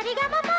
りがママ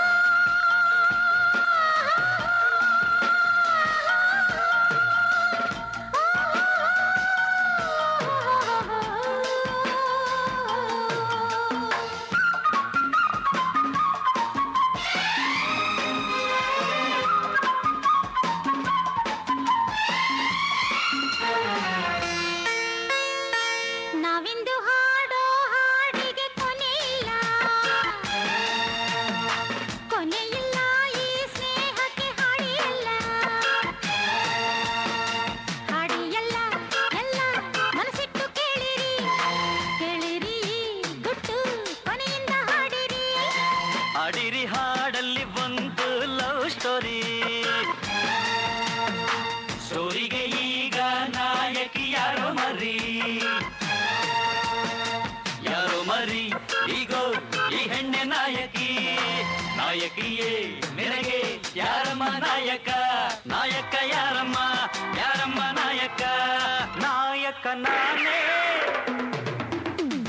ನಾಯಕಿಯೇ, ನಿನಗೆ ಯಾರಮ್ಮ ನಾಯಕ? ನಾಯಕ ಯಾರಮ್ಮ? ಯಾರಮ್ಮ ನಾಯಕ? ನಾಯಕ ನಾನೇ.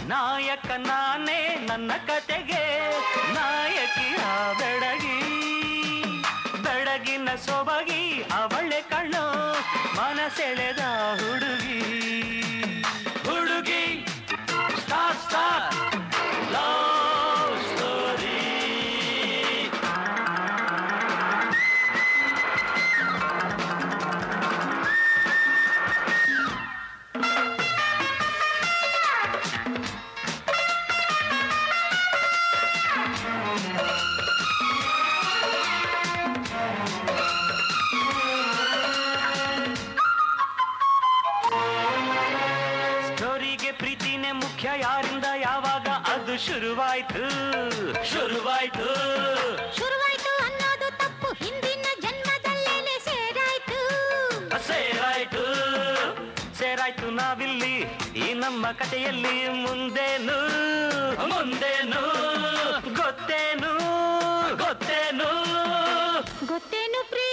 ನಾಯಕ ನಾನೇ ನನ್ನ ಕತೆಗೆ. ನಾಯಕಿಯ ಬೆಡಗಿ. ಬೆಡಗಿನ ಸೊಬಗಿ, ಅವಳೆ ಕಣ್ಣು, ಮನಸೆಳೆದ ಮುಖ್ಯ ಯಾರಿಂದ ಯಾವಾಗ ಅದು ಶುರುವಾಯ್ತು? ಶುರುವಾಯ್ತು. ಶುರುವಾಯ್ತು ಅನ್ನೋದು ತಪ್ಪು. ಹಿಂದಿನ ಜನ್ಮದಲ್ಲೇ ಸೇರಾಯ್ತು. ಸೇರಾಯ್ತು. ಸೇರಾಯ್ತು ನಾವಿಲ್ಲಿ ಈ ನಮ್ಮ ಕಥೆಯಲ್ಲಿ ಮುಂದೇನು? ಮುಂದೇನು? ಗೊತ್ತೇನು? ಗೊತ್ತೇನು? ಗೊತ್ತೇನು ಪ್ರೀತಿಗೆ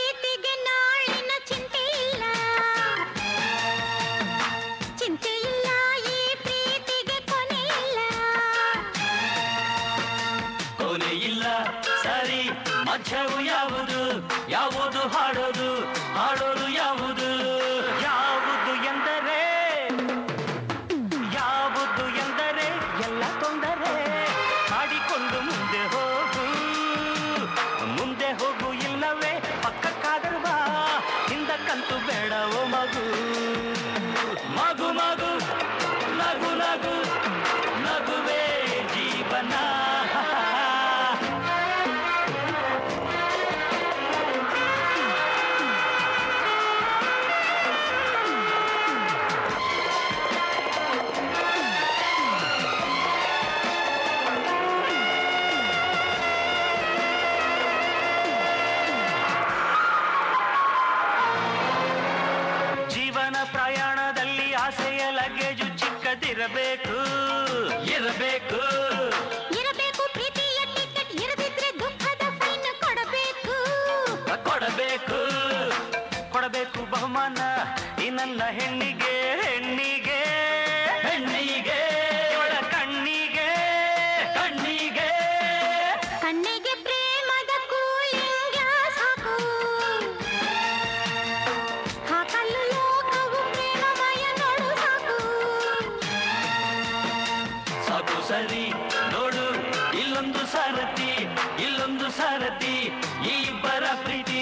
ಮಧ್ಯವು ಯಾವುದು? ಯಾವುದು ಹಾಡೋದು? ಹಾಡೋದು ಯಾವುದು? ಇರಬೇಕು ಇರಬೇಕು. ಪ್ರೀತಿಯ ಟಿಕೆಟ್ ಇರದಿದ್ರೆ ದುಃಖದ ಫೈನ್ ಕೊಡಬೇಕು. ಕೊಡಬೇಕು ಕೊಡಬೇಕು ಬಹುಮಾನ ಈ ನನ್ನ ಹೆಣ್ಣಿಗೆ ಹೆಣ್ಣಿಗೆ ಹೆಣ್ಣಿಗೆ. ಸಾರಥಿ ಇಲ್ಲೊಂದು ಸಾರಥಿ ಈ ಇಬ್ಬರ ಪ್ರೀತಿ.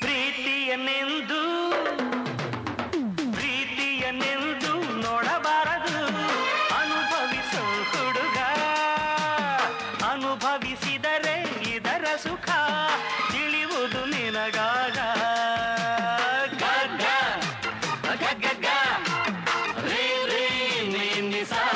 ಪ್ರೀತಿಯನ್ನೆಂದು ಪ್ರೀತಿಯನ್ನೆಂದು ನೋಡಬಾರದು. ಅನುಭವಿಸು ಹುಡುಗ ಅನುಭವಿಸಿದರೆ ಇದರ ಸುಖ. Lisa.